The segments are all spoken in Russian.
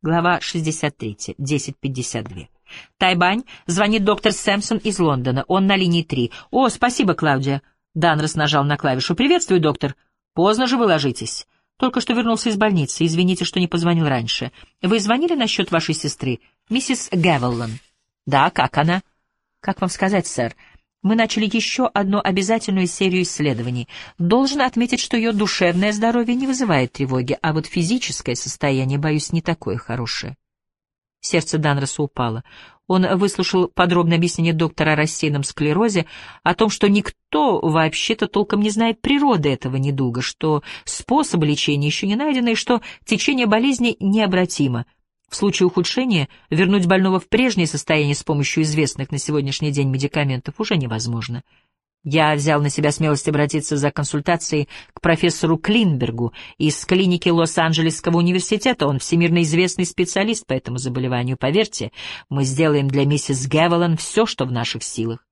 Глава 63. 10.52. Тайбань. Звонит доктор Сэмпсон из Лондона. Он на линии 3. О, спасибо, Клаудия. Данрос нажал на клавишу. Приветствую, доктор. Поздно же вы ложитесь. Только что вернулся из больницы. Извините, что не позвонил раньше. Вы звонили насчет вашей сестры, миссис Гевеллан? Да, как она? Как вам сказать, сэр? Мы начали еще одну обязательную серию исследований. Должен отметить, что ее душевное здоровье не вызывает тревоги, а вот физическое состояние, боюсь, не такое хорошее. Сердце Данроса упало. Он выслушал подробное объяснение доктора о рассеянном склерозе, о том, что никто вообще-то толком не знает природы этого недуга, что способы лечения еще не найдены и что течение болезни необратимо. В случае ухудшения вернуть больного в прежнее состояние с помощью известных на сегодняшний день медикаментов уже невозможно. Я взял на себя смелость обратиться за консультацией к профессору Клинбергу из клиники Лос-Анджелесского университета. Он всемирно известный специалист по этому заболеванию. Поверьте, мы сделаем для миссис Гевелан все, что в наших силах.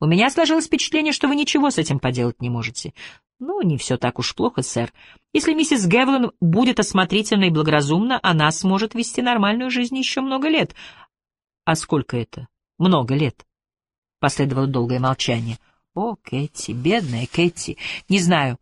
У меня сложилось впечатление, что вы ничего с этим поделать не можете. Ну, не все так уж плохо, сэр. Если миссис Гевелан будет осмотрительна и благоразумна, она сможет вести нормальную жизнь еще много лет. А сколько это? Много лет. Последовало долгое молчание. О, Кэти, бедная Кэти. Не знаю.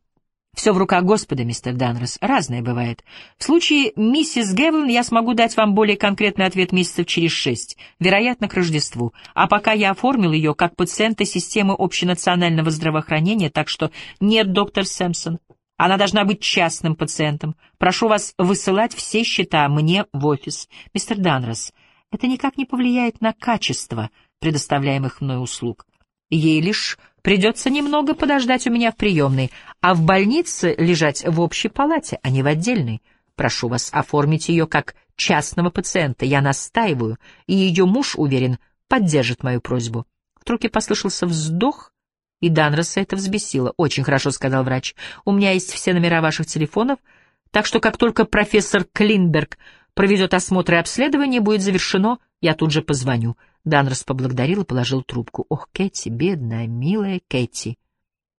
Все в руках Господа, мистер Данрос. Разное бывает. В случае миссис Гевлин я смогу дать вам более конкретный ответ месяцев через шесть, вероятно, к Рождеству. А пока я оформил ее как пациента системы общенационального здравоохранения, так что нет, доктор Сэмпсон. Она должна быть частным пациентом. Прошу вас высылать все счета мне в офис. Мистер Данрос, это никак не повлияет на качество предоставляемых мной услуг. Ей лишь Придется немного подождать у меня в приемной, а в больнице лежать в общей палате, а не в отдельной. Прошу вас оформить ее как частного пациента. Я настаиваю, и ее муж, уверен, поддержит мою просьбу. В трубке послышался вздох, и Данроса это взбесило. «Очень хорошо», — сказал врач. «У меня есть все номера ваших телефонов, так что как только профессор Клинберг проведет осмотр и обследование, будет завершено, я тут же позвоню». Данрос поблагодарил и положил трубку. Ох, Кэти, бедная, милая Кэти.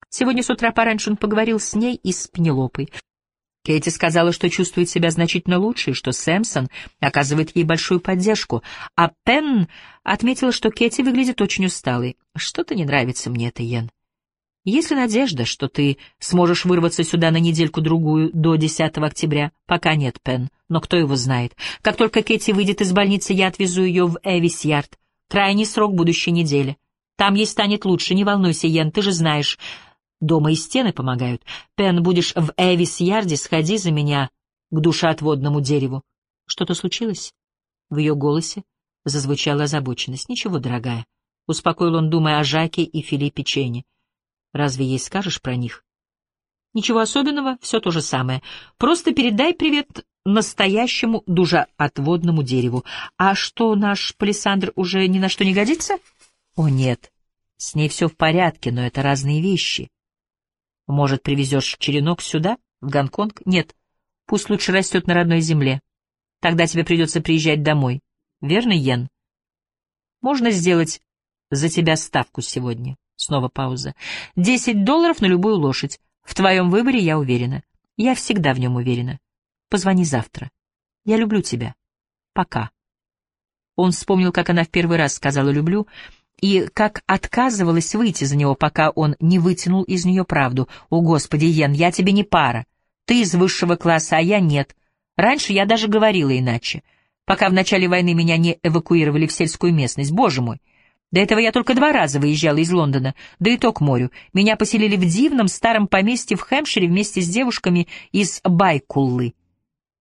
Сегодня с утра пораньше он поговорил с ней и с Пенелопой. Кэти сказала, что чувствует себя значительно лучше, и что Сэмсон оказывает ей большую поддержку, а Пен отметила, что Кэти выглядит очень усталой. «Что-то не нравится мне это, Йен. Есть ли надежда, что ты сможешь вырваться сюда на недельку-другую до 10 октября? Пока нет, Пен, но кто его знает. Как только Кэти выйдет из больницы, я отвезу ее в Эвис-Ярд. Крайний срок будущей недели. Там ей станет лучше, не волнуйся, Йен, ты же знаешь. Дома и стены помогают. Пен, будешь в Эвис-Ярде, сходи за меня к душеотводному дереву. Что-то случилось? В ее голосе зазвучала озабоченность. Ничего, дорогая. Успокоил он, думая о Жаке и Филиппе Чейне. Разве ей скажешь про них? Ничего особенного, все то же самое. Просто передай привет настоящему дужеотводному дереву. А что, наш палисандр уже ни на что не годится? О, нет. С ней все в порядке, но это разные вещи. Может, привезешь черенок сюда, в Гонконг? Нет. Пусть лучше растет на родной земле. Тогда тебе придется приезжать домой. Верно, Йен? Можно сделать за тебя ставку сегодня. Снова пауза. Десять долларов на любую лошадь. В твоем выборе я уверена. Я всегда в нем уверена. Позвони завтра. Я люблю тебя. Пока. Он вспомнил, как она в первый раз сказала «люблю», и как отказывалась выйти за него, пока он не вытянул из нее правду. «О, Господи, Йен, я тебе не пара. Ты из высшего класса, а я нет. Раньше я даже говорила иначе, пока в начале войны меня не эвакуировали в сельскую местность. Боже мой!» До этого я только два раза выезжала из Лондона, да и то к морю. Меня поселили в дивном старом поместье в Хэмпшире вместе с девушками из Байкуллы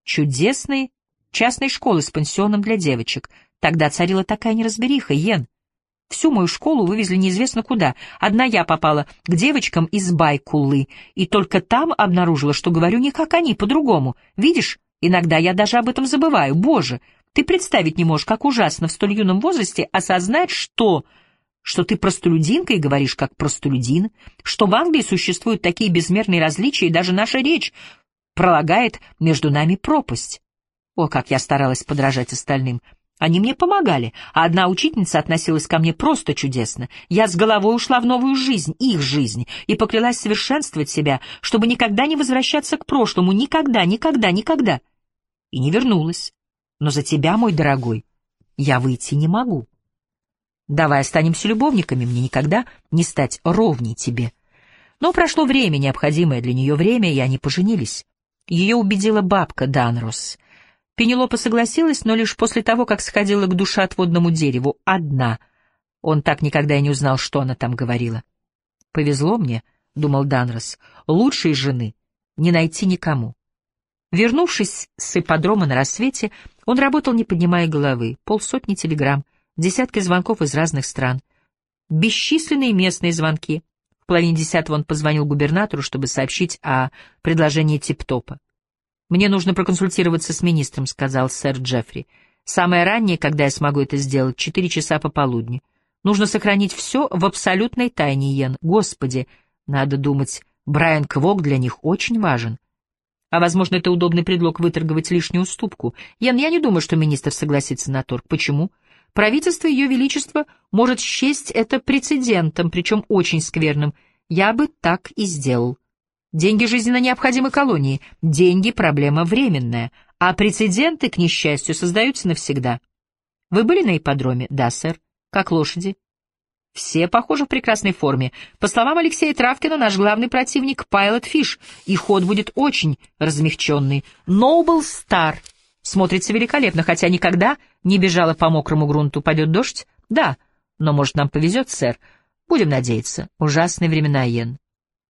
чудесной частной школы с пансионом для девочек. Тогда царила такая неразбериха, Йен. Всю мою школу вывезли неизвестно куда. Одна я попала к девочкам из Байкулы, и только там обнаружила, что говорю не как они, по-другому. Видишь, иногда я даже об этом забываю. Боже, ты представить не можешь, как ужасно в столь юном возрасте осознать, что что ты простолюдинка и говоришь как простолюдин, что в Англии существуют такие безмерные различия, и даже наша речь пролагает между нами пропасть. О, как я старалась подражать остальным. Они мне помогали, а одна учительница относилась ко мне просто чудесно. Я с головой ушла в новую жизнь, их жизнь, и поклялась совершенствовать себя, чтобы никогда не возвращаться к прошлому, никогда, никогда, никогда. И не вернулась. Но за тебя, мой дорогой, я выйти не могу. Давай останемся любовниками, мне никогда не стать ровней тебе. Но прошло время, необходимое для нее время, и они поженились. Ее убедила бабка Данрос. Пенелопа согласилась, но лишь после того, как сходила к душеотводному дереву, одна. Он так никогда и не узнал, что она там говорила. «Повезло мне», — думал Данрос, — «лучшей жены не найти никому». Вернувшись с ипподрома на рассвете, он работал, не поднимая головы, полсотни телеграмм, десятки звонков из разных стран, бесчисленные местные звонки. В половине десятого он позвонил губернатору, чтобы сообщить о предложении Типтопа. «Мне нужно проконсультироваться с министром», — сказал сэр Джеффри. «Самое раннее, когда я смогу это сделать, четыре часа пополудни. Нужно сохранить все в абсолютной тайне, Йен. Господи, надо думать, Брайан Квок для них очень важен. А, возможно, это удобный предлог выторговать лишнюю уступку. Ян, я не думаю, что министр согласится на торг. Почему? Правительство Ее Величества может счесть это прецедентом, причем очень скверным. Я бы так и сделал. Деньги жизненно необходимы колонии. Деньги — проблема временная, а прецеденты, к несчастью, создаются навсегда. Вы были на ипподроме? Да, сэр. Как лошади? Все, похоже, в прекрасной форме. По словам Алексея Травкина, наш главный противник — Пайлот Фиш, и ход будет очень размягченный. Noble Star смотрится великолепно, хотя никогда не бежала по мокрому грунту. Пойдет дождь? Да, но, может, нам повезет, сэр. Будем надеяться. Ужасные времена, Йен.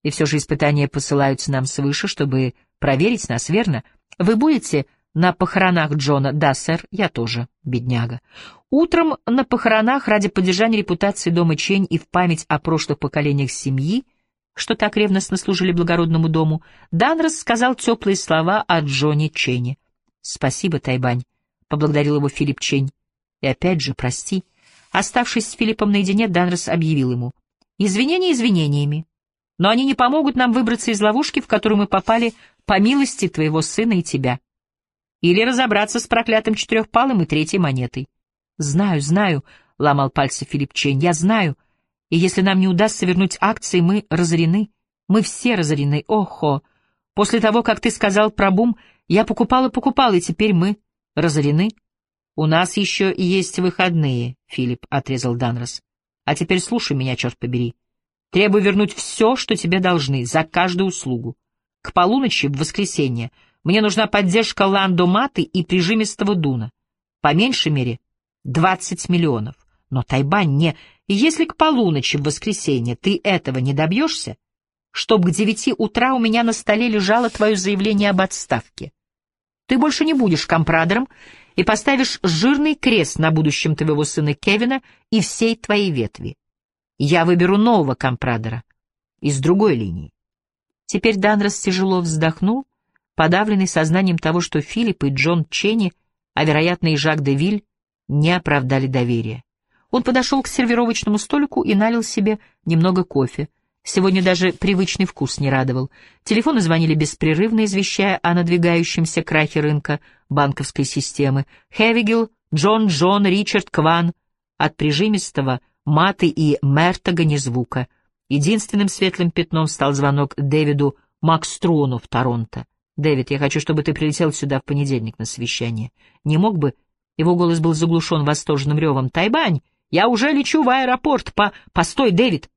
И все же испытания посылаются нам свыше, чтобы проверить нас, верно? Вы будете на похоронах Джона? Да, сэр, я тоже, бедняга. Утром на похоронах ради поддержания репутации дома Чень и в память о прошлых поколениях семьи, что так ревностно служили благородному дому, Дан рассказал теплые слова о Джоне Чене. «Спасибо, Тайбань», — поблагодарил его Филипп Чень. «И опять же, прости». Оставшись с Филиппом наедине, Данрос объявил ему. «Извинения извинениями, но они не помогут нам выбраться из ловушки, в которую мы попали по милости твоего сына и тебя. Или разобраться с проклятым четырехпалым и третьей монетой. «Знаю, знаю», — ломал пальцы Филипп Чейн, — «я знаю. И если нам не удастся вернуть акции, мы разорены. Мы все разорены. Охо! После того, как ты сказал про бум, я покупал и покупал, и теперь мы разорены». «У нас еще и есть выходные», — Филипп отрезал Данрос. «А теперь слушай меня, черт побери. Требую вернуть все, что тебе должны, за каждую услугу. К полуночи в воскресенье мне нужна поддержка Ландо Маты и прижимистого Дуна. По меньшей мере 20 миллионов. Но Тайбань не... Если к полуночи в воскресенье ты этого не добьешься, чтоб к девяти утра у меня на столе лежало твое заявление об отставке. Ты больше не будешь компрадором и поставишь жирный крест на будущем твоего сына Кевина и всей твоей ветви. Я выберу нового компрадора из другой линии. Теперь Данрос тяжело вздохнул, подавленный сознанием того, что Филипп и Джон Ченни, а, вероятно, и Жак де Виль, не оправдали доверия. Он подошел к сервировочному столику и налил себе немного кофе. Сегодня даже привычный вкус не радовал. Телефоны звонили беспрерывно, извещая о надвигающемся крахе рынка банковской системы. Хевигел, Джон Джон, Ричард Кван. От прижимистого маты и Мертога ни звука. Единственным светлым пятном стал звонок Дэвиду Макстрону в Торонто. «Дэвид, я хочу, чтобы ты прилетел сюда в понедельник на совещание. Не мог бы его голос был заглушен восторженным ревом. «Тайбань! Я уже лечу в аэропорт! По... Постой, Дэвид!»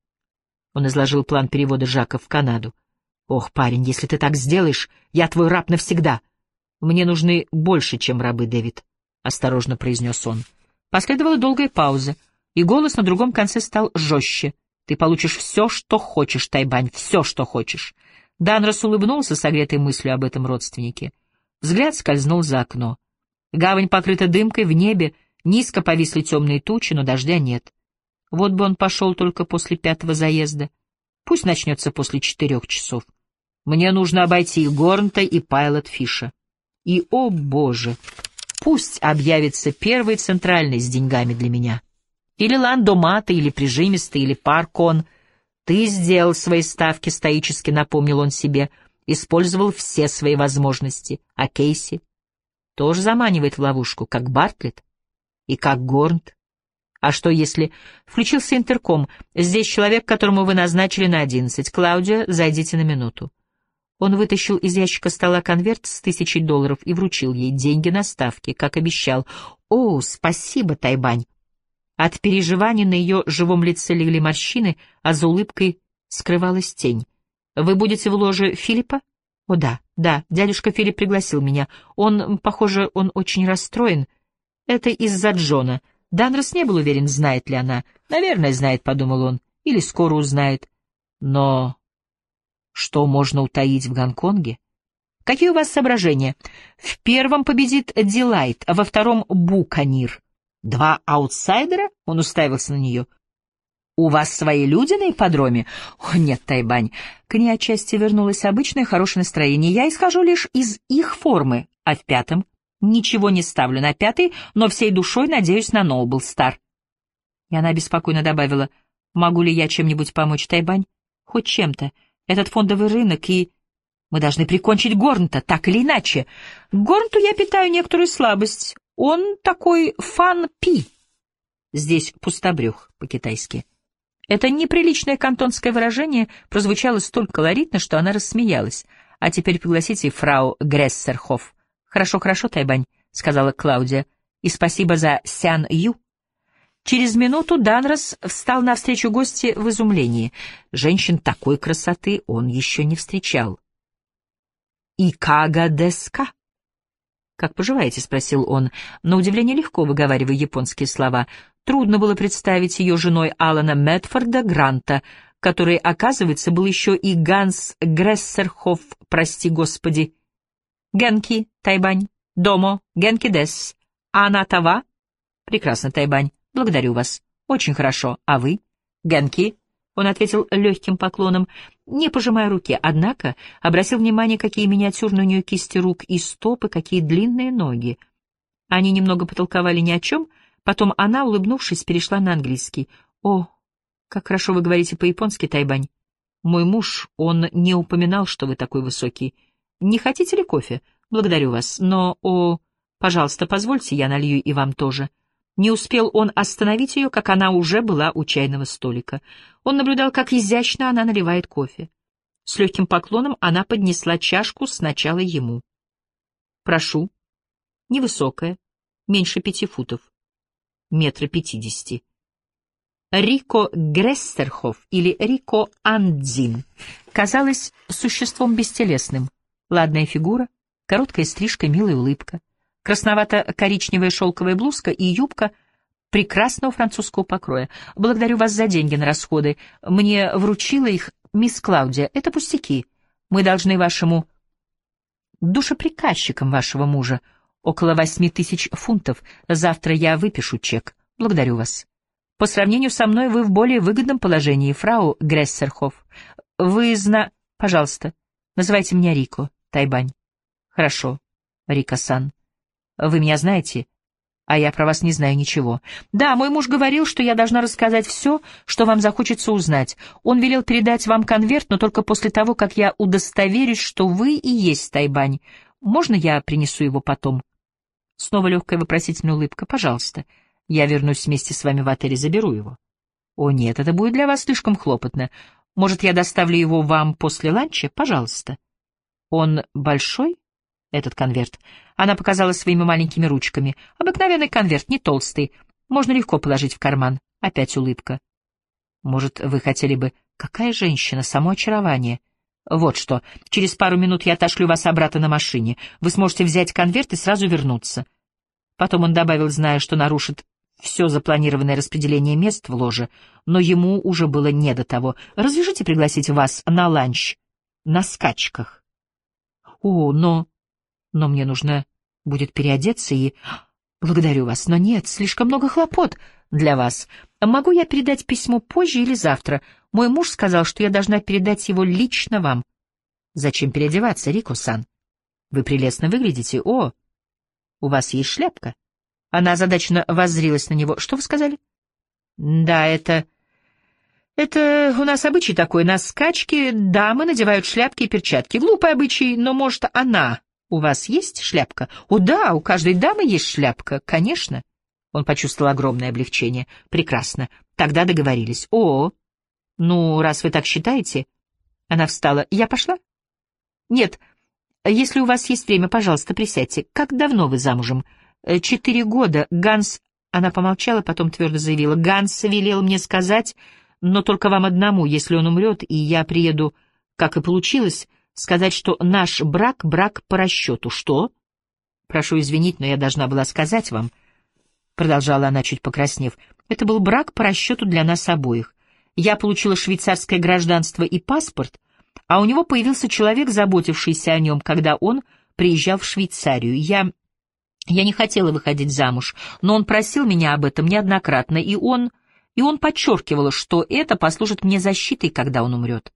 Он изложил план перевода Жака в Канаду. «Ох, парень, если ты так сделаешь, я твой раб навсегда!» «Мне нужны больше, чем рабы, Дэвид», — осторожно произнес он. Последовала долгая пауза, и голос на другом конце стал жестче. «Ты получишь все, что хочешь, Тайбань, все, что хочешь». Данрос улыбнулся, согретой мыслью об этом родственнике. Взгляд скользнул за окно. Гавань покрыта дымкой, в небе низко повисли темные тучи, но дождя нет. Вот бы он пошел только после пятого заезда. Пусть начнется после четырех часов. Мне нужно обойти и Горнта, и Пайлот Фиша. И, о боже, пусть объявится первый центральный с деньгами для меня. Или Ландомата, или Прижимистый, или Паркон. Ты сделал свои ставки, стоически напомнил он себе, использовал все свои возможности. А Кейси? тоже заманивает в ловушку, как Бартлетт и как Горнт. А что если... Включился интерком. Здесь человек, которому вы назначили на одиннадцать. Клаудия, зайдите на минуту. Он вытащил из ящика стола конверт с тысячей долларов и вручил ей деньги на ставки, как обещал. «О, спасибо, Тайбань!» От переживаний на ее живом лице легли морщины, а за улыбкой скрывалась тень. «Вы будете в ложе Филиппа?» «О, да, да, дядюшка Филипп пригласил меня. Он, похоже, он очень расстроен. Это из-за Джона. Данрос не был уверен, знает ли она. Наверное, знает, — подумал он, — или скоро узнает. Но что можно утаить в Гонконге? Какие у вас соображения? В первом победит Дилайт, а во втором — Буканир. Два аутсайдера? Он уставился на нее. «У вас свои люди на ипподроме?» «О, нет, Тайбань, к ней отчасти вернулось обычное хорошее настроение. Я исхожу лишь из их формы, а в пятом ничего не ставлю на пятый, но всей душой надеюсь на Ноубл Стар». И она беспокойно добавила, «Могу ли я чем-нибудь помочь, Тайбань? Хоть чем-то. Этот фондовый рынок и... Мы должны прикончить Горнта, так или иначе. К Горнту я питаю некоторую слабость. Он такой фан-пи. Здесь пустобрюх по-китайски. Это неприличное кантонское выражение прозвучало столь колоритно, что она рассмеялась. «А теперь пригласите фрау Грессерхоф». «Хорошо, хорошо, Тайбань», — сказала Клаудия. «И спасибо за Сян Ю». Через минуту Данрос встал навстречу гости в изумлении. Женщин такой красоты он еще не встречал. «Икага деска?» «Как поживаете?» — спросил он, на удивление легко выговаривая японские слова. Трудно было представить ее женой Алана Мэтфорда Гранта, который, оказывается, был еще и Ганс Грессерхоф, прости господи. Генки, Тайбань, Домо, Генки Дес, Ана Тава. Прекрасно, Тайбань, благодарю вас. Очень хорошо. А вы? Генки, он ответил легким поклоном, не пожимая руки, однако обратил внимание, какие миниатюрные у нее кисти рук и стопы, какие длинные ноги. Они немного потолковали ни о чем, Потом она, улыбнувшись, перешла на английский. «О, как хорошо вы говорите по-японски, Тайбань. Мой муж, он не упоминал, что вы такой высокий. Не хотите ли кофе? Благодарю вас. Но, о, пожалуйста, позвольте, я налью и вам тоже». Не успел он остановить ее, как она уже была у чайного столика. Он наблюдал, как изящно она наливает кофе. С легким поклоном она поднесла чашку сначала ему. «Прошу». Невысокая, меньше пяти футов метра пятидесяти. Рико Грессерхоф или Рико Андзин казалась существом бестелесным. Ладная фигура, короткая стрижка, милая улыбка, красновато-коричневая шелковая блузка и юбка прекрасного французского покроя. Благодарю вас за деньги на расходы. Мне вручила их мисс Клаудия. Это пустяки. Мы должны вашему душеприказчикам вашего мужа около восьми тысяч фунтов. Завтра я выпишу чек. Благодарю вас. По сравнению со мной вы в более выгодном положении, фрау Грессерхоф. Вы зна... Пожалуйста, называйте меня Рико, Тайбань. Хорошо, Рика-сан. Вы меня знаете, а я про вас не знаю ничего. Да, мой муж говорил, что я должна рассказать все, что вам захочется узнать. Он велел передать вам конверт, но только после того, как я удостоверюсь, что вы и есть Тайбань. Можно я принесу его потом? Снова легкая вопросительная улыбка. «Пожалуйста. Я вернусь вместе с вами в отель и заберу его». «О, нет, это будет для вас слишком хлопотно. Может, я доставлю его вам после ланча? Пожалуйста». «Он большой?» «Этот конверт». Она показала своими маленькими ручками. «Обыкновенный конверт, не толстый. Можно легко положить в карман». Опять улыбка. «Может, вы хотели бы...» «Какая женщина? Само очарование». Вот что, через пару минут я отошлю вас обратно на машине. Вы сможете взять конверт и сразу вернуться. Потом он добавил, зная, что нарушит все запланированное распределение мест в ложе, но ему уже было не до того. Разрешите пригласить вас на ланч на скачках? О, но... Но мне нужно будет переодеться и... Благодарю вас, но нет, слишком много хлопот для вас. Могу я передать письмо позже или завтра? Мой муж сказал, что я должна передать его лично вам. Зачем переодеваться, Рико-сан? Вы прелестно выглядите. О, у вас есть шляпка. Она озадаченно воззрилась на него. Что вы сказали? Да, это... Это у нас обычай такой. На скачке дамы надевают шляпки и перчатки. Глупый обычай, но, может, она... У вас есть шляпка? О, да, у каждой дамы есть шляпка, конечно. Он почувствовал огромное облегчение. Прекрасно. Тогда договорились. О, ну, раз вы так считаете... Она встала. Я пошла? Нет, если у вас есть время, пожалуйста, присядьте. Как давно вы замужем? Э, четыре года. Ганс... Она помолчала, потом твердо заявила. Ганс велел мне сказать, но только вам одному, если он умрет, и я приеду, как и получилось, сказать, что наш брак — брак по расчету. Что? Прошу извинить, но я должна была сказать вам, — продолжала она, чуть покраснев. Это был брак по расчету для нас обоих. Я получила швейцарское гражданство и паспорт, а у него появился человек, заботившийся о нем, когда он приезжал в Швейцарию. Я... Я не хотела выходить замуж, но он просил меня об этом неоднократно, и он... И он подчеркивал, что это послужит мне защитой, когда он умрет.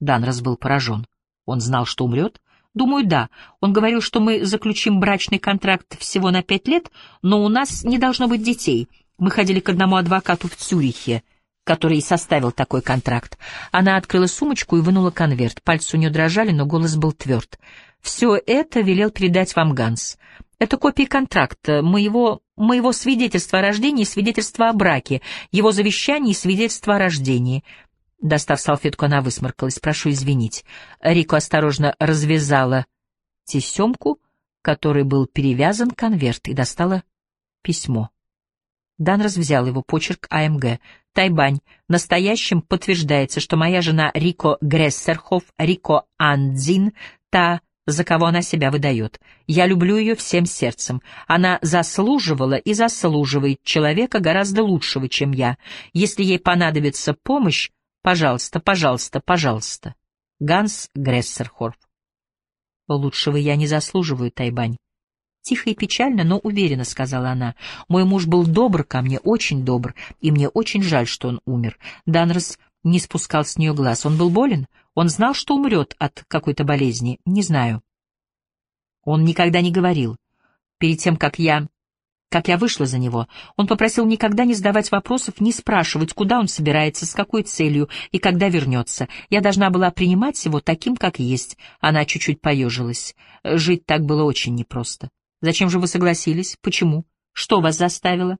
Данрос был поражен. Он знал, что умрет? Думаю, да. Он говорил, что мы заключим брачный контракт всего на пять лет, но у нас не должно быть детей. Мы ходили к одному адвокату в Цюрихе который составил такой контракт. Она открыла сумочку и вынула конверт. Пальцы у нее дрожали, но голос был тверд. «Все это велел передать вам Ганс. Это копии контракта, моего, моего свидетельства о рождении и свидетельства о браке, его завещание и свидетельства о рождении». Достав салфетку, она высморкалась. «Прошу извинить». Рико осторожно развязала тесемку, которой был перевязан конверт, и достала письмо. Данрос взял его почерк АМГ. Тайбань. Настоящим подтверждается, что моя жена Рико Грессерхоф, Рико Андзин, та, за кого она себя выдает. Я люблю ее всем сердцем. Она заслуживала и заслуживает человека гораздо лучшего, чем я. Если ей понадобится помощь, пожалуйста, пожалуйста, пожалуйста. Ганс Грессерхоф. Лучшего я не заслуживаю, Тайбань. Тихо и печально, но уверенно сказала она. Мой муж был добр ко мне, очень добр, и мне очень жаль, что он умер. Данрос не спускал с нее глаз. Он был болен? Он знал, что умрет от какой-то болезни? Не знаю. Он никогда не говорил. Перед тем, как я... Как я вышла за него, он попросил никогда не задавать вопросов, не спрашивать, куда он собирается, с какой целью и когда вернется. Я должна была принимать его таким, как есть. Она чуть-чуть поежилась. Жить так было очень непросто. Зачем же вы согласились? Почему? Что вас заставило?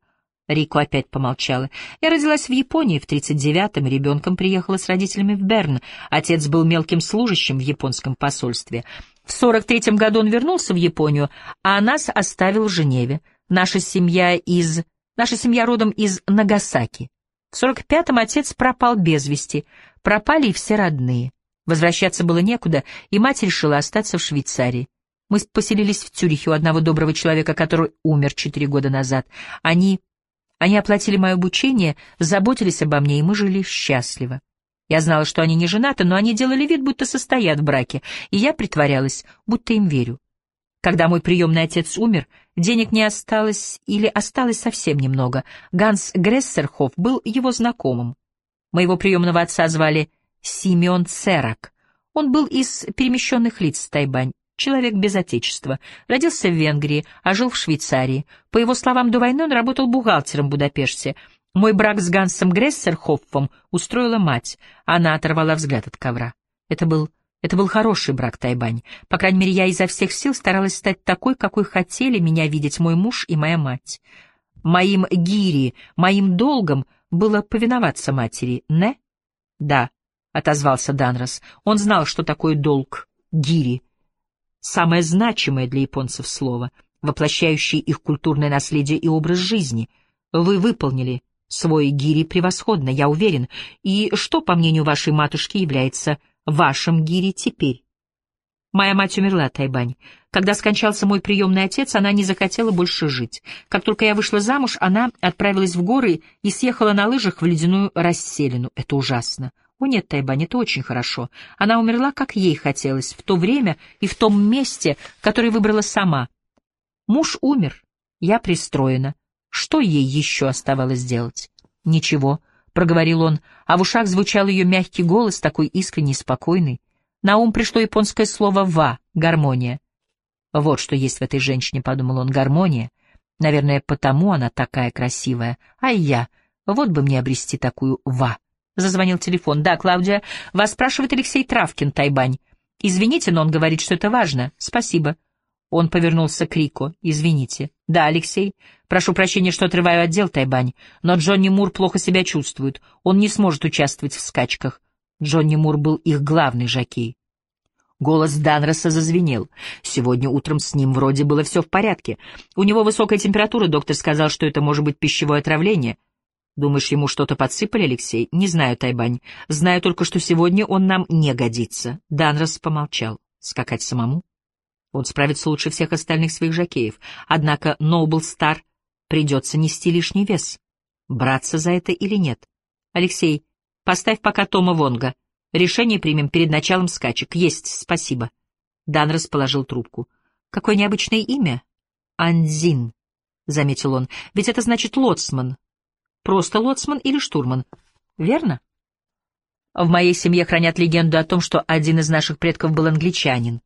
Рико опять помолчала. Я родилась в Японии в 39-м, ребенком приехала с родителями в Берн. Отец был мелким служащим в японском посольстве. В 43-м году он вернулся в Японию, а нас оставил в Женеве. Наша семья из... Наша семья родом из Нагасаки. В 45-м отец пропал без вести. Пропали и все родные. Возвращаться было некуда, и мать решила остаться в Швейцарии. Мы поселились в Цюрихе у одного доброго человека, который умер четыре года назад. Они... Они оплатили мое обучение, заботились обо мне, и мы жили счастливо. Я знала, что они не женаты, но они делали вид, будто состоят в браке, и я притворялась, будто им верю. Когда мой приемный отец умер, денег не осталось или осталось совсем немного. Ганс Грессерхоф был его знакомым. Моего приемного отца звали Симеон Церак. Он был из перемещенных лиц Тайбань человек без отечества. Родился в Венгрии, а жил в Швейцарии. По его словам, до войны он работал бухгалтером в Будапеште. Мой брак с Гансом Грессерхоффом устроила мать. Она оторвала взгляд от ковра. Это был... Это был хороший брак, Тайбань. По крайней мере, я изо всех сил старалась стать такой, какой хотели меня видеть мой муж и моя мать. Моим гири, моим долгом было повиноваться матери, не? Да, — отозвался Данрос. Он знал, что такое долг, гири, самое значимое для японцев слово, воплощающее их культурное наследие и образ жизни. Вы выполнили свой гири превосходно, я уверен. И что, по мнению вашей матушки, является вашим гири теперь? Моя мать умерла, Тайбань. Когда скончался мой приемный отец, она не захотела больше жить. Как только я вышла замуж, она отправилась в горы и съехала на лыжах в ледяную расселину. Это ужасно. О нет, Тайбань, это очень хорошо. Она умерла, как ей хотелось, в то время и в том месте, которое выбрала сама. Муж умер, я пристроена. Что ей еще оставалось делать? Ничего, — проговорил он, а в ушах звучал ее мягкий голос, такой искренний спокойный. На ум пришло японское слово «ва» — гармония. Вот что есть в этой женщине, — подумал он, — гармония. Наверное, потому она такая красивая. А я, вот бы мне обрести такую «ва». Зазвонил телефон. «Да, Клаудия, вас спрашивает Алексей Травкин, Тайбань. Извините, но он говорит, что это важно. Спасибо». Он повернулся к Рико. «Извините». «Да, Алексей. Прошу прощения, что отрываю отдел, Тайбань. Но Джонни Мур плохо себя чувствует. Он не сможет участвовать в скачках. Джонни Мур был их главный жокей. Голос Данроса зазвенел. Сегодня утром с ним вроде было все в порядке. У него высокая температура, доктор сказал, что это может быть пищевое отравление. Думаешь, ему что-то подсыпали, Алексей? Не знаю, Тайбань. Знаю только, что сегодня он нам не годится. Данрос помолчал. Скакать самому? Он справится лучше всех остальных своих жакеев. Однако Ноубл Стар придется нести лишний вес. Браться за это или нет? Алексей, поставь пока Тома Вонга. Решение примем перед началом скачек. Есть, спасибо. Дан расположил трубку. Какое необычное имя? Анзин, — заметил он. Ведь это значит лоцман. Просто лоцман или штурман. Верно? В моей семье хранят легенду о том, что один из наших предков был англичанин.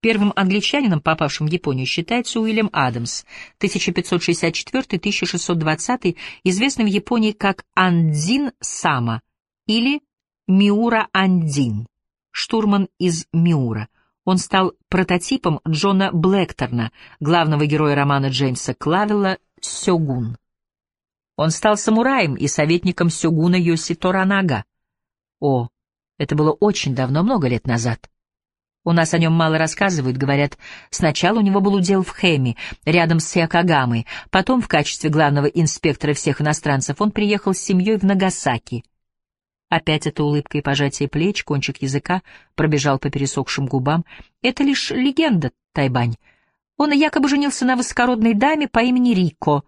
Первым англичанином, попавшим в Японию, считается Уильям Адамс, 1564-1620, известный в Японии как Андзин Сама или Миура Андин, штурман из Миура. Он стал прототипом Джона Блэкторна, главного героя романа Джеймса Клавелла «Сёгун». Он стал самураем и советником Сёгуна Йоси Торанага. О, это было очень давно, много лет назад. У нас о нем мало рассказывают, говорят, сначала у него был удел в Хэми, рядом с Якогамой, потом в качестве главного инспектора всех иностранцев он приехал с семьей в Нагасаки. Опять эта улыбка и пожатие плеч, кончик языка пробежал по пересохшим губам. Это лишь легенда, Тайбань. Он якобы женился на высокородной даме по имени Рико.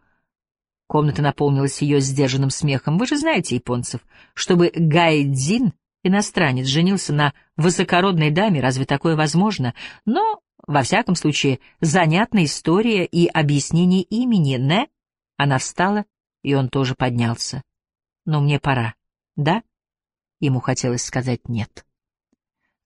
Комната наполнилась ее сдержанным смехом. Вы же знаете японцев. Чтобы Гайдзин, иностранец, женился на высокородной даме, разве такое возможно? Но, во всяком случае, занятная история и объяснение имени Не. Она встала, и он тоже поднялся. Но мне пора. Да? Ему хотелось сказать «нет».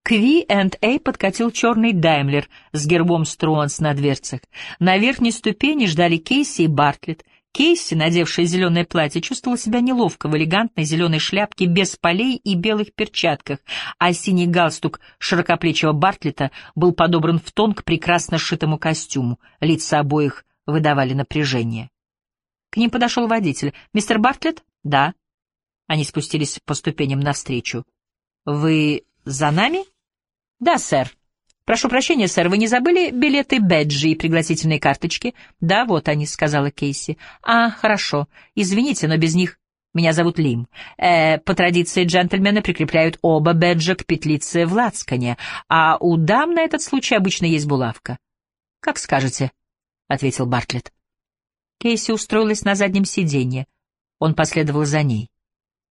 К V&A подкатил черный Даймлер с гербом Струанс на дверцах. На верхней ступени ждали Кейси и Бартлетт. Кейси, надевшая зеленое платье, чувствовала себя неловко в элегантной зеленой шляпке без полей и белых перчатках, а синий галстук широкоплечего Бартлета был подобран в тон к прекрасно сшитому костюму. Лица обоих выдавали напряжение. К ним подошел водитель. «Мистер Бартлетт?» «Да». Они спустились по ступеням навстречу. «Вы за нами?» «Да, сэр». «Прошу прощения, сэр, вы не забыли билеты бэджи и пригласительные карточки?» «Да, вот они», — сказала Кейси. «А, хорошо. Извините, но без них...» «Меня зовут Лим. Э, по традиции джентльмены прикрепляют оба бэджа к петлице в лацкане, а у дам на этот случай обычно есть булавка». «Как скажете», — ответил Бартлетт. Кейси устроилась на заднем сиденье. Он последовал за ней.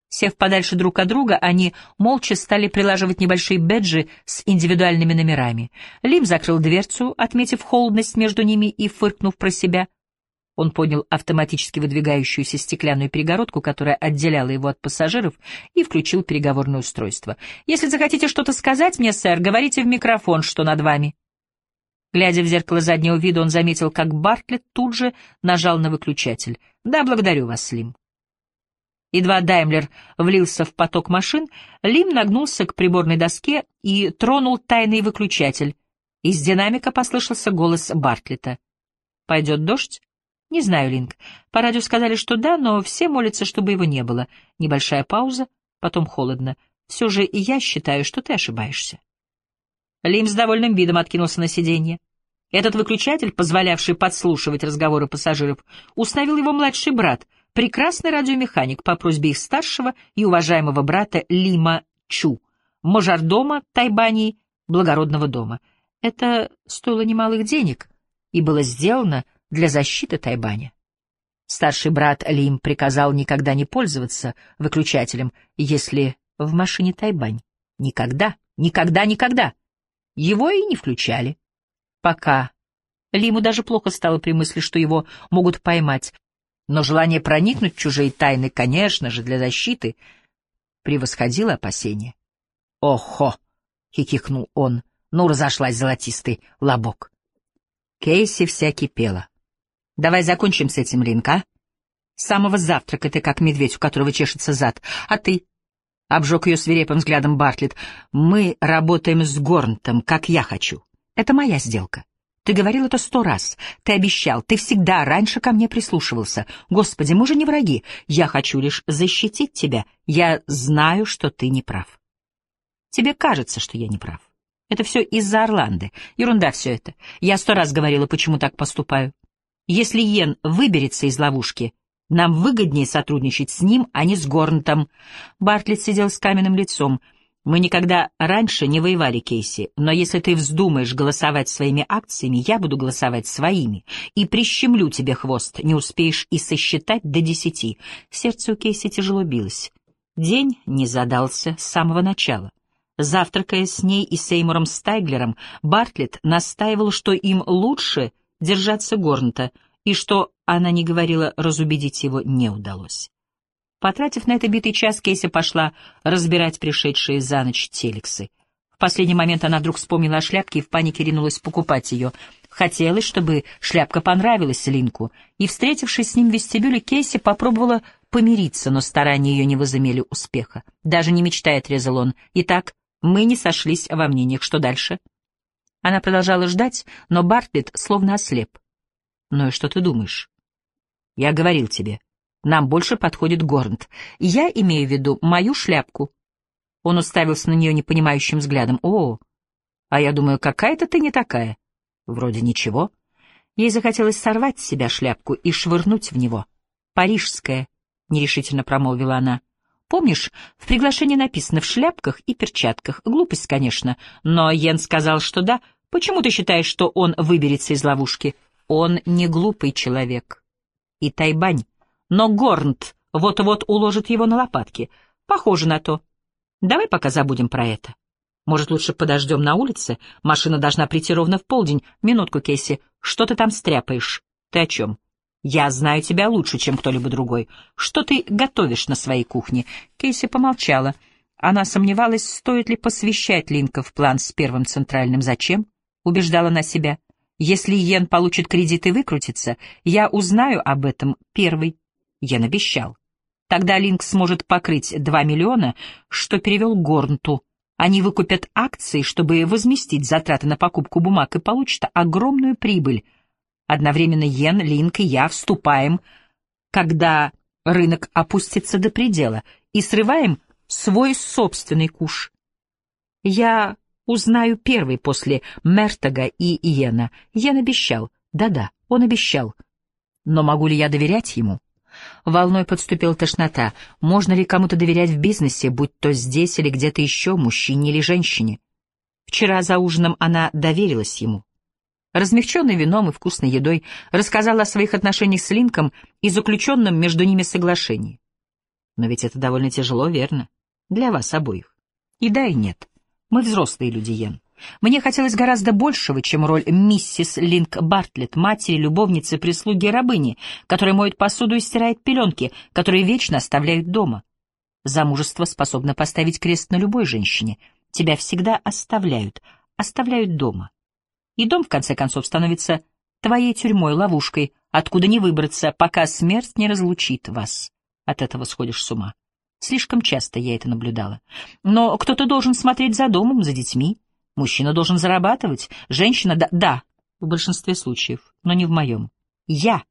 Сев подальше друг от друга, они молча стали прилаживать небольшие бэджи с индивидуальными номерами. Лим закрыл дверцу, отметив холодность между ними и фыркнув про себя. Он поднял автоматически выдвигающуюся стеклянную перегородку, которая отделяла его от пассажиров, и включил переговорное устройство. «Если захотите что-то сказать мне, сэр, говорите в микрофон, что над вами». Глядя в зеркало заднего вида, он заметил, как Бартлетт тут же нажал на выключатель. «Да, благодарю вас, Лим». Едва Даймлер влился в поток машин, Лим нагнулся к приборной доске и тронул тайный выключатель. Из динамика послышался голос Бартлета. «Пойдет дождь?» «Не знаю, Линк. По радио сказали, что да, но все молятся, чтобы его не было. Небольшая пауза, потом холодно. Все же и я считаю, что ты ошибаешься». Лим с довольным видом откинулся на сиденье. Этот выключатель, позволявший подслушивать разговоры пассажиров, установил его младший брат — прекрасный радиомеханик по просьбе их старшего и уважаемого брата Лима Чу, мажордома Тайбани благородного дома. Это стоило немалых денег и было сделано для защиты Тайбани. Старший брат Лим приказал никогда не пользоваться выключателем, если в машине Тайбань. Никогда, никогда, никогда. Его и не включали. Пока. Лиму даже плохо стало при мысли, что его могут поймать, но желание проникнуть в чужие тайны, конечно же, для защиты, превосходило опасения. «Охо!» — хихикнул он. Ну, разошлась золотистый лобок. Кейси вся кипела. «Давай закончим с этим, Линк, а? С самого завтрака ты как медведь, у которого чешется зад. А ты?» — обжег ее свирепым взглядом Бартлетт. «Мы работаем с Горнтом, как я хочу. Это моя сделка. Ты говорил это сто раз. Ты обещал. Ты всегда раньше ко мне прислушивался. Господи, мы же не враги. Я хочу лишь защитить тебя. Я знаю, что ты не прав. Тебе кажется, что я не прав. Это все из-за Орланды. Ерунда все это. Я сто раз говорила, почему так поступаю. Если Йен выберется из ловушки, нам выгоднее сотрудничать с ним, а не с Горнтом. Бартлетт сидел с каменным лицом. Мы никогда раньше не воевали, Кейси, но если ты вздумаешь голосовать своими акциями, я буду голосовать своими и прищемлю тебе хвост, не успеешь и сосчитать до десяти. Сердце у Кейси тяжело билось. День не задался с самого начала. Завтракая с ней и Сеймуром Стайглером, Бартлетт настаивал, что им лучше держаться Горнта, и что она не говорила, разубедить его не удалось. Потратив на это битый час, Кейси пошла разбирать пришедшие за ночь телексы. В последний момент она вдруг вспомнила о шляпке и в панике ринулась покупать ее. Хотелось, чтобы шляпка понравилась Линку, и, встретившись с ним в вестибюле, Кейси попробовала помириться, но старания ее не возымели успеха. Даже не мечтая, отрезал он. Итак, мы не сошлись во мнениях. Что дальше? Она продолжала ждать, но Бартлетт словно ослеп. «Ну и что ты думаешь?» «Я говорил тебе. Нам больше подходит Горнт. Я имею в виду мою шляпку». Он уставился на нее непонимающим взглядом. «О, а я думаю, какая-то ты не такая». «Вроде ничего». Ей захотелось сорвать с себя шляпку и швырнуть в него. «Парижская», — нерешительно промолвила она. Помнишь, в приглашении написано «в шляпках и перчатках». Глупость, конечно, но Йен сказал, что да. Почему ты считаешь, что он выберется из ловушки? Он не глупый человек. И Тайбань. Но Горнт вот-вот уложит его на лопатки. Похоже на то. Давай пока забудем про это. Может, лучше подождем на улице? Машина должна прийти ровно в полдень. Минутку, Кейси. Что ты там стряпаешь? Ты о чем? Я знаю тебя лучше, чем кто-либо другой. Что ты готовишь на своей кухне?» Кейси помолчала. Она сомневалась, стоит ли посвящать Линка в план с первым центральным. «Зачем?» — убеждала на себя. «Если Йен получит кредит и выкрутится, я узнаю об этом первый». Йен обещал. Тогда Линк сможет покрыть два миллиона, что перевел Горнту. Они выкупят акции, чтобы возместить затраты на покупку бумаг, и получат огромную прибыль — Одновременно Йен, Линк и я вступаем, когда рынок опустится до предела, и срываем свой собственный куш. Я узнаю первый после Мертога и Йена. Йен обещал. Да-да, он обещал. Но могу ли я доверять ему? Волной подступила тошнота. Можно ли кому-то доверять в бизнесе, будь то здесь или где-то еще, мужчине или женщине? Вчера за ужином она доверилась ему размягченный вином и вкусной едой, рассказала о своих отношениях с Линком и заключенном между ними соглашении. Но ведь это довольно тяжело, верно? Для вас обоих. И да, и нет. Мы взрослые люди, Йен. Мне хотелось гораздо большего, чем роль миссис Линк Бартлетт, матери, любовницы, прислуги рабыни, которая моет посуду и стирает пеленки, которые вечно оставляют дома. Замужество способно поставить крест на любой женщине. Тебя всегда оставляют, оставляют дома и дом, в конце концов, становится твоей тюрьмой, ловушкой, откуда не выбраться, пока смерть не разлучит вас. От этого сходишь с ума. Слишком часто я это наблюдала. Но кто-то должен смотреть за домом, за детьми. Мужчина должен зарабатывать, женщина — да, да, в большинстве случаев, но не в моем. Я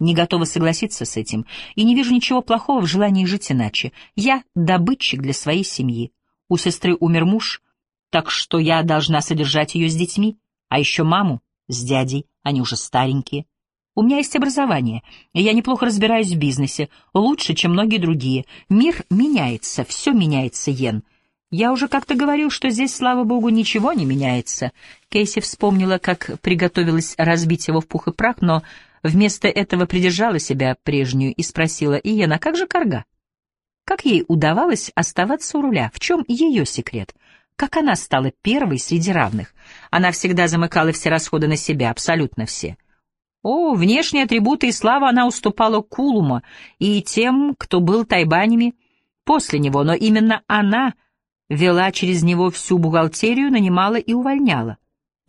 не готова согласиться с этим и не вижу ничего плохого в желании жить иначе. Я добытчик для своей семьи. У сестры умер муж, так что я должна содержать ее с детьми. А еще маму с дядей, они уже старенькие. У меня есть образование, и я неплохо разбираюсь в бизнесе, лучше, чем многие другие. Мир меняется, все меняется, Йен. Я уже как-то говорил, что здесь, слава богу, ничего не меняется. Кейси вспомнила, как приготовилась разбить его в пух и прах, но вместо этого придержала себя прежнюю и спросила, Иена, как же Карга? Как ей удавалось оставаться у руля? В чем ее секрет? Как она стала первой среди равных? Она всегда замыкала все расходы на себя, абсолютно все. О, внешние атрибуты и слава она уступала Кулума и тем, кто был тайбанями после него, но именно она вела через него всю бухгалтерию, нанимала и увольняла.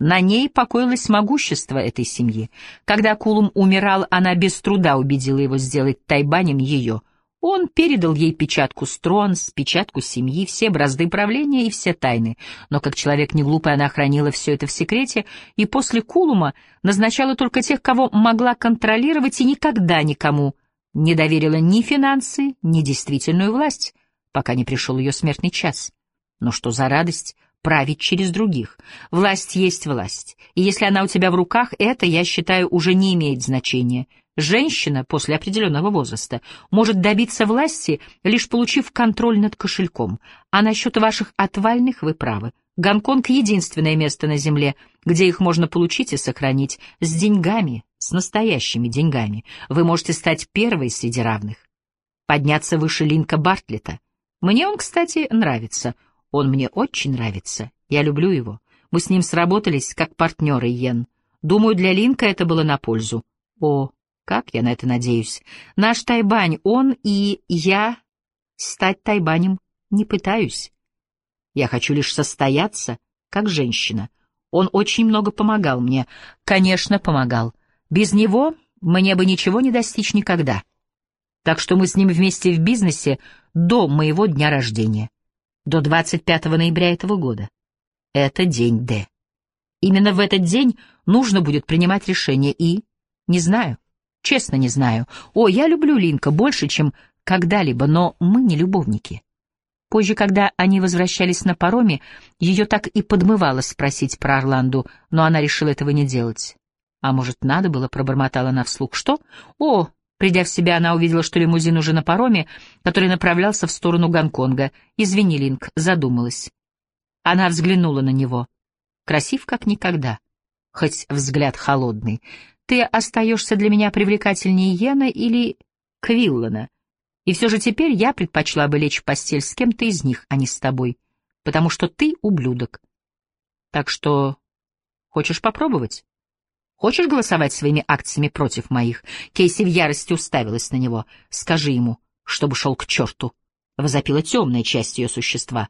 На ней покоилось могущество этой семьи. Когда Кулум умирал, она без труда убедила его сделать тайбанем ее — он передал ей печатку Стронс, печатку семьи, все бразды правления и все тайны, но как человек неглупый она хранила все это в секрете и после Кулума назначала только тех, кого могла контролировать и никогда никому не доверила ни финансы, ни действительную власть, пока не пришел ее смертный час. Но что за радость править через других. Власть есть власть, и если она у тебя в руках, это, я считаю, уже не имеет значения. Женщина после определенного возраста может добиться власти, лишь получив контроль над кошельком. А насчет ваших отвальных вы правы. Гонконг — единственное место на Земле, где их можно получить и сохранить, с деньгами, с настоящими деньгами. Вы можете стать первой среди равных. Подняться выше Линка Бартлета. Мне он, кстати, нравится. Он мне очень нравится. Я люблю его. Мы с ним сработались как партнеры, Йен. Думаю, для Линка это было на пользу. О, как я на это надеюсь. Наш Тайбань, он и я стать Тайбанем не пытаюсь. Я хочу лишь состояться, как женщина. Он очень много помогал мне. Конечно, помогал. Без него мне бы ничего не достичь никогда. Так что мы с ним вместе в бизнесе до моего дня рождения до 25 ноября этого года. Это день Д. Именно в этот день нужно будет принимать решение и... Не знаю. Честно не знаю. О, я люблю Линка больше, чем когда-либо, но мы не любовники. Позже, когда они возвращались на пароме, ее так и подмывало спросить про Орланду, но она решила этого не делать. А может, надо было, пробормотала она вслух. Что? О, Придя в себя, она увидела, что лимузин уже на пароме, который направлялся в сторону Гонконга. «Извини, Линк», задумалась. Она взглянула на него. Красив, как никогда. Хоть взгляд холодный. «Ты остаешься для меня привлекательнее Йена или Квиллана? И все же теперь я предпочла бы лечь в постель с кем-то из них, а не с тобой, потому что ты ублюдок. Так что... Хочешь попробовать?» Хочешь голосовать своими акциями против моих? Кейси в ярости уставилась на него. Скажи ему, чтобы шел к черту. Возопила темная часть ее существа.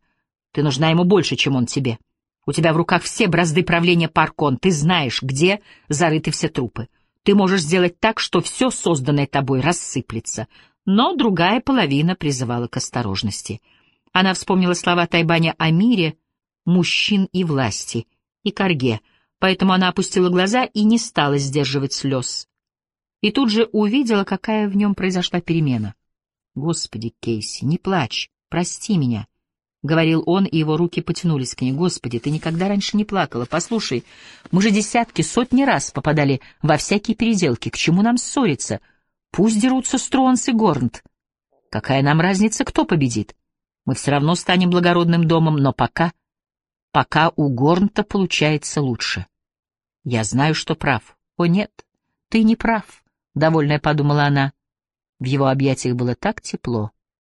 Ты нужна ему больше, чем он тебе. У тебя в руках все бразды правления Паркон. Ты знаешь, где зарыты все трупы. Ты можешь сделать так, что все созданное тобой рассыплется. Но другая половина призывала к осторожности. Она вспомнила слова Тайбаня о мире, мужчин и власти, и Карге — поэтому она опустила глаза и не стала сдерживать слез. И тут же увидела, какая в нем произошла перемена. «Господи, Кейси, не плачь, прости меня», — говорил он, и его руки потянулись к ней. «Господи, ты никогда раньше не плакала. Послушай, мы же десятки, сотни раз попадали во всякие переделки. К чему нам ссориться? Пусть дерутся Стронс и Горнт. Какая нам разница, кто победит? Мы все равно станем благородным домом, но пока... Пока у Горнта получается лучше». Я знаю, что прав. О, нет, ты не прав, — довольная подумала она. В его объятиях было так тепло.